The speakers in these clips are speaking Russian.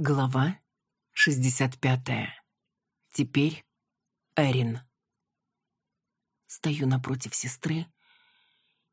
Глава 65. Теперь Эрин. Стою напротив сестры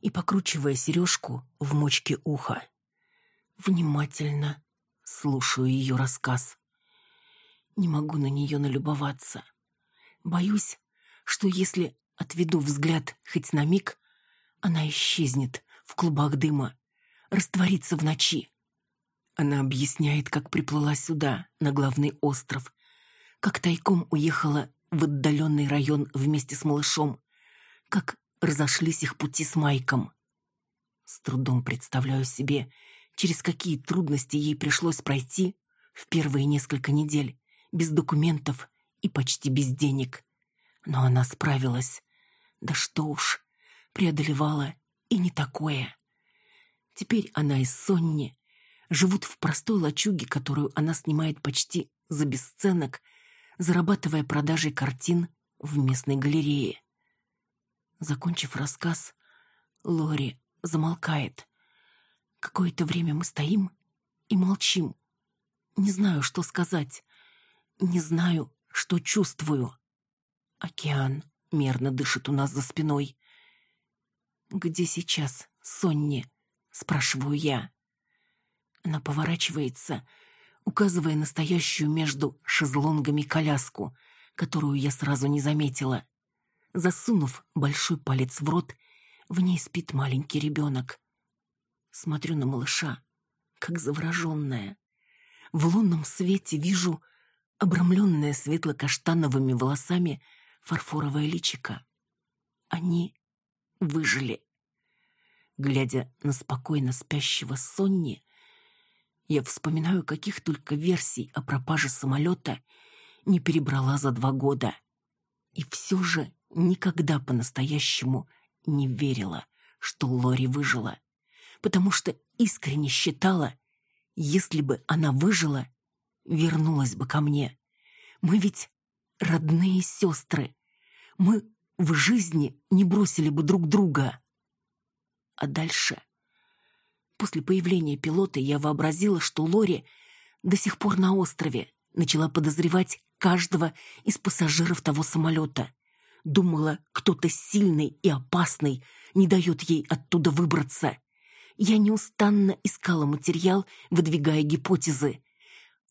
и, покручивая сережку в мочке уха, внимательно слушаю ее рассказ. Не могу на нее налюбоваться. Боюсь, что если отведу взгляд хоть на миг, она исчезнет в клубах дыма, растворится в ночи. Она объясняет, как приплыла сюда, на главный остров, как тайком уехала в отдаленный район вместе с малышом, как разошлись их пути с Майком. С трудом представляю себе, через какие трудности ей пришлось пройти в первые несколько недель, без документов и почти без денег. Но она справилась. Да что уж, преодолевала и не такое. Теперь она из Сонни, живут в простой лачуге, которую она снимает почти за бесценок, зарабатывая продажей картин в местной галерее. Закончив рассказ, Лори замолкает. Какое-то время мы стоим и молчим. Не знаю, что сказать. Не знаю, что чувствую. Океан мерно дышит у нас за спиной. «Где сейчас Сонни?» — спрашиваю я. Она поворачивается, указывая настоящую между шезлонгами коляску, которую я сразу не заметила. Засунув большой палец в рот, в ней спит маленький ребенок. Смотрю на малыша, как завороженная. В лунном свете вижу обрамленное светло-каштановыми волосами фарфоровое личико. Они выжили. Глядя на спокойно спящего Сонни, я вспоминаю, каких только версий о пропаже самолета не перебрала за два года. И все же никогда по-настоящему не верила, что Лори выжила. Потому что искренне считала, если бы она выжила, вернулась бы ко мне. Мы ведь родные сестры. Мы в жизни не бросили бы друг друга. А дальше После появления пилота я вообразила, что Лори до сих пор на острове, начала подозревать каждого из пассажиров того самолета. Думала, кто-то сильный и опасный не дает ей оттуда выбраться. Я неустанно искала материал, выдвигая гипотезы.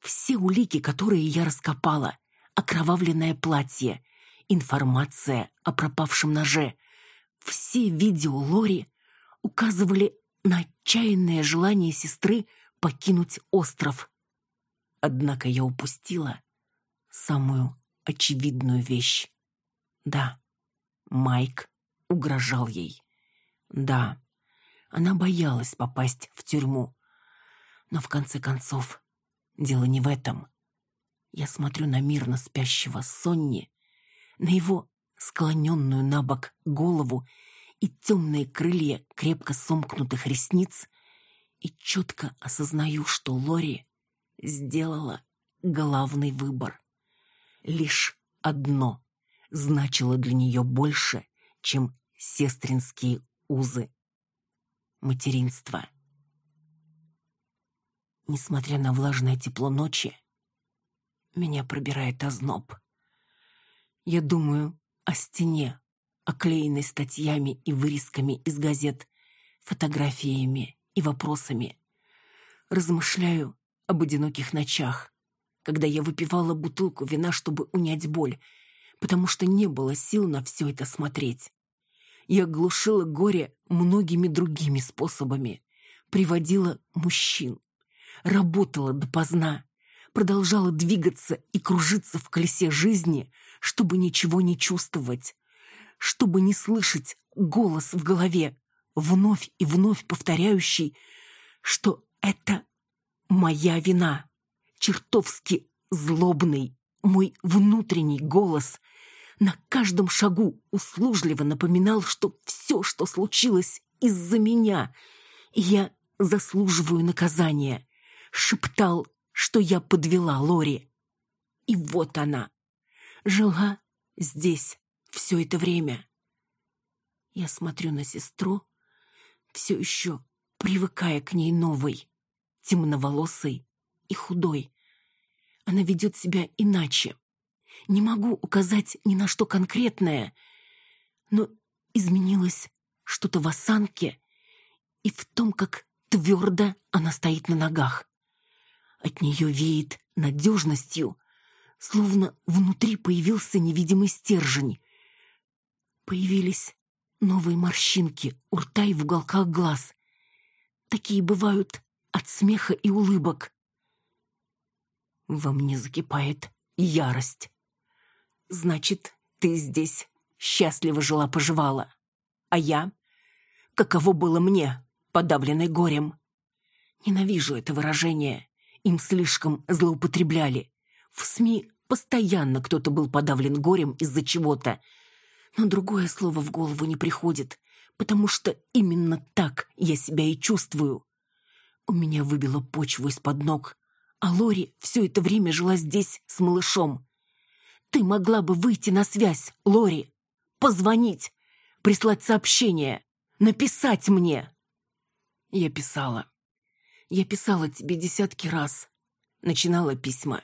Все улики, которые я раскопала, окровавленное платье, информация о пропавшем ноже, все видео Лори указывали на отчаянное желание сестры покинуть остров. Однако я упустила самую очевидную вещь. Да, Майк угрожал ей. Да, она боялась попасть в тюрьму. Но в конце концов, дело не в этом. Я смотрю на мирно спящего Сонни, на его склоненную на бок голову и темные крылья крепко сомкнутых ресниц, и четко осознаю, что Лори сделала главный выбор. Лишь одно значило для нее больше, чем сестринские узы. Материнство. Несмотря на влажное тепло ночи, меня пробирает озноб. Я думаю о стене, оклеенный статьями и вырезками из газет, фотографиями и вопросами. Размышляю об одиноких ночах, когда я выпивала бутылку вина, чтобы унять боль, потому что не было сил на все это смотреть. Я глушила горе многими другими способами, приводила мужчин, работала допоздна, продолжала двигаться и кружиться в колесе жизни, чтобы ничего не чувствовать, чтобы не слышать голос в голове, вновь и вновь повторяющий, что это моя вина, чертовски злобный, мой внутренний голос на каждом шагу услужливо напоминал, что все, что случилось из-за меня, я заслуживаю наказания, шептал, что я подвела Лори. И вот она, жила здесь, все это время. Я смотрю на сестру, все еще привыкая к ней новой, темноволосой и худой, Она ведет себя иначе. Не могу указать ни на что конкретное, но изменилось что-то в осанке и в том, как твердо она стоит на ногах. От нее веет надежностью, словно внутри появился невидимый стержень. Появились новые морщинки у рта и в уголках глаз. Такие бывают от смеха и улыбок. Во мне закипает ярость. Значит, ты здесь счастливо жила-поживала. А я? Каково было мне, подавленной горем? Ненавижу это выражение. Им слишком злоупотребляли. В СМИ постоянно кто-то был подавлен горем из-за чего-то. Но другое слово в голову не приходит, потому что именно так я себя и чувствую. У меня выбило почву из-под ног, а Лори все это время жила здесь с малышом. Ты могла бы выйти на связь, Лори, позвонить, прислать сообщение, написать мне. Я писала. Я писала тебе десятки раз. Начинала письма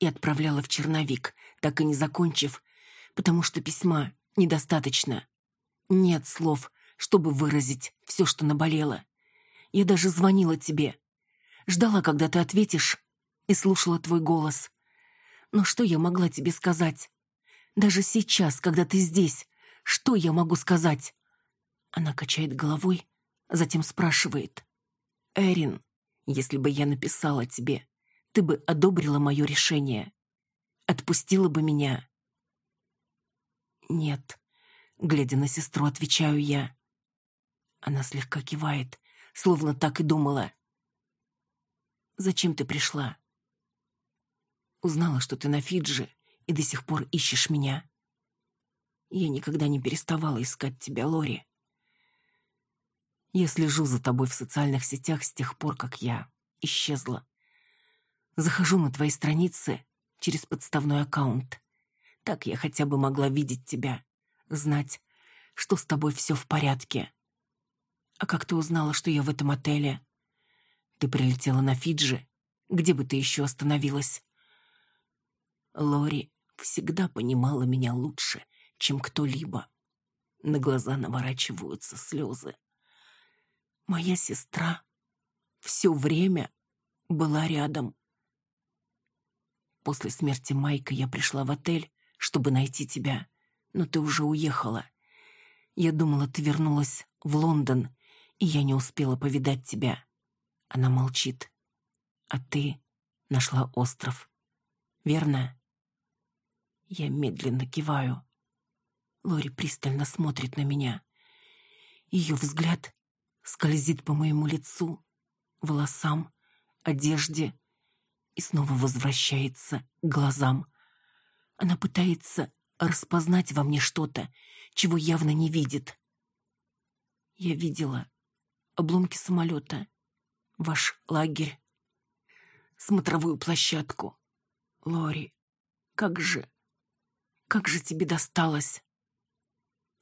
и отправляла в черновик, так и не закончив, потому что письма недостаточно. Нет слов, чтобы выразить все, что наболело. Я даже звонила тебе. Ждала, когда ты ответишь, и слушала твой голос. Но что я могла тебе сказать? Даже сейчас, когда ты здесь, что я могу сказать?» Она качает головой, затем спрашивает. «Эрин, если бы я написала тебе, ты бы одобрила мое решение? Отпустила бы меня?» «Нет», — глядя на сестру, отвечаю я. Она слегка кивает, словно так и думала. «Зачем ты пришла?» «Узнала, что ты на Фиджи и до сих пор ищешь меня. Я никогда не переставала искать тебя, Лори. Я слежу за тобой в социальных сетях с тех пор, как я исчезла. Захожу на твои страницы через подставной аккаунт. Так я хотя бы могла видеть тебя, знать, что с тобой все в порядке. А как ты узнала, что я в этом отеле? Ты прилетела на Фиджи. Где бы ты еще остановилась? Лори всегда понимала меня лучше, чем кто-либо. На глаза наворачиваются слезы. Моя сестра все время была рядом. После смерти Майка я пришла в отель, чтобы найти тебя, но ты уже уехала. Я думала, ты вернулась в Лондон и я не успела повидать тебя. Она молчит. А ты нашла остров. Верно? Я медленно киваю. Лори пристально смотрит на меня. Ее взгляд скользит по моему лицу, волосам, одежде и снова возвращается к глазам. Она пытается распознать во мне что-то, чего явно не видит. Я видела обломки самолета, ваш лагерь, смотровую площадку. Лори, как же, как же тебе досталось?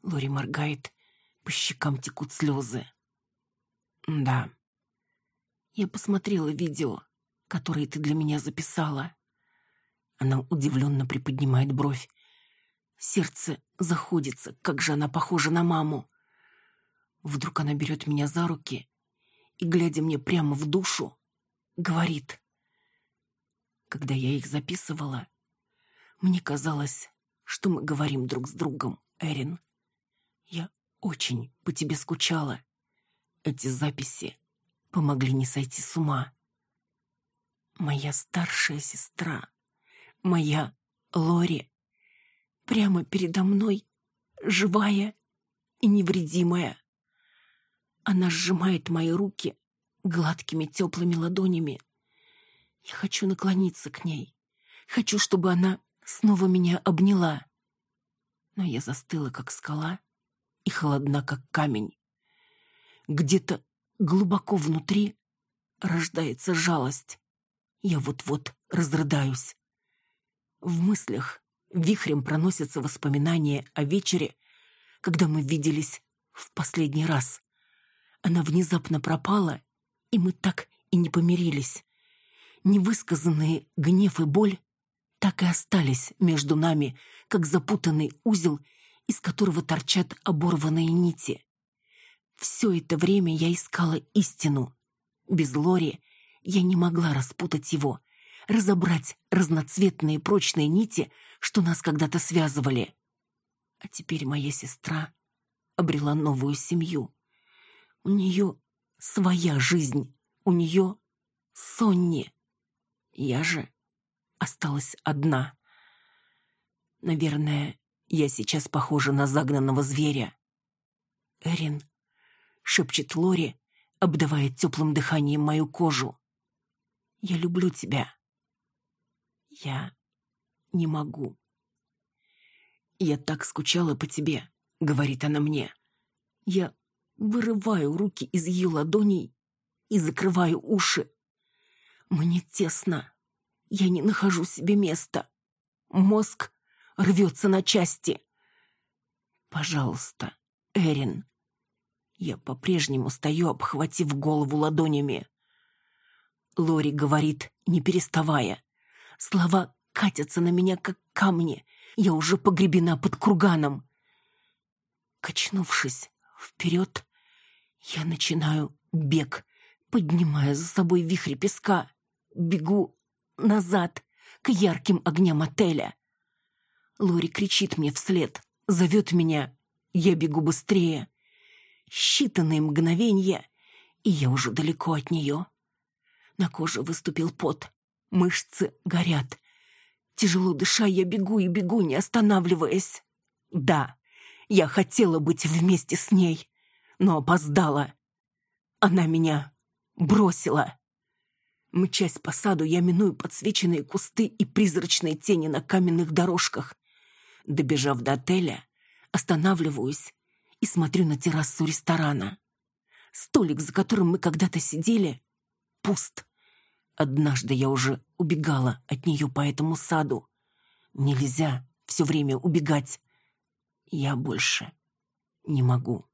Лори моргает, по щекам текут слезы. Да. Я посмотрела видео, которое ты для меня записала. Она удивленно приподнимает бровь. Сердце заходится, как же она похожа на маму. Вдруг она берет меня за руки и, глядя мне прямо в душу, говорит. Когда я их записывала, мне казалось, что мы говорим друг с другом, Эрин. Я очень по тебе скучала. Эти записи помогли не сойти с ума. Моя старшая сестра, моя Лори, прямо передо мной, живая и невредимая. Она сжимает мои руки гладкими теплыми ладонями. Я хочу наклониться к ней. Хочу, чтобы она снова меня обняла. Но я застыла, как скала, и холодна, как камень. Где-то глубоко внутри рождается жалость. Я вот-вот разрыдаюсь. В мыслях вихрем проносятся воспоминания о вечере, когда мы виделись в последний раз. Она внезапно пропала, и мы так и не помирились. Невысказанные гнев и боль так и остались между нами, как запутанный узел, из которого торчат оборванные нити. Все это время я искала истину. Без Лори я не могла распутать его, разобрать разноцветные прочные нити, что нас когда-то связывали. А теперь моя сестра обрела новую семью. У нее своя жизнь, у нее Сонни. Я же осталась одна. Наверное, я сейчас похожа на загнанного зверя. Эрин, шепчет Лори, обдавая теплым дыханием мою кожу. Я люблю тебя. Я не могу. Я так скучала по тебе, говорит она мне. Я вырываю руки из ее ладоней и закрываю уши. Мне тесно. Я не нахожу себе места. Мозг рвется на части. Пожалуйста, Эрин. Я по-прежнему стою, обхватив голову ладонями. Лори говорит, не переставая. Слова катятся на меня, как камни. Я уже погребена под курганом. Качнувшись вперед, я начинаю бег, поднимая за собой вихрь песка. Бегу назад, к ярким огням отеля. Лори кричит мне вслед, зовет меня. Я бегу быстрее. Считанные мгновения, и я уже далеко от нее. На коже выступил пот, мышцы горят. Тяжело дыша, я бегу и бегу, не останавливаясь. Да, я хотела быть вместе с ней, но опоздала. Она меня бросила. Мчась по саду, я миную подсвеченные кусты и призрачные тени на каменных дорожках. Добежав до отеля, останавливаюсь и смотрю на террасу ресторана. Столик, за которым мы когда-то сидели, пуст. Однажды я уже убегала от нее по этому саду. Нельзя все время убегать. Я больше не могу.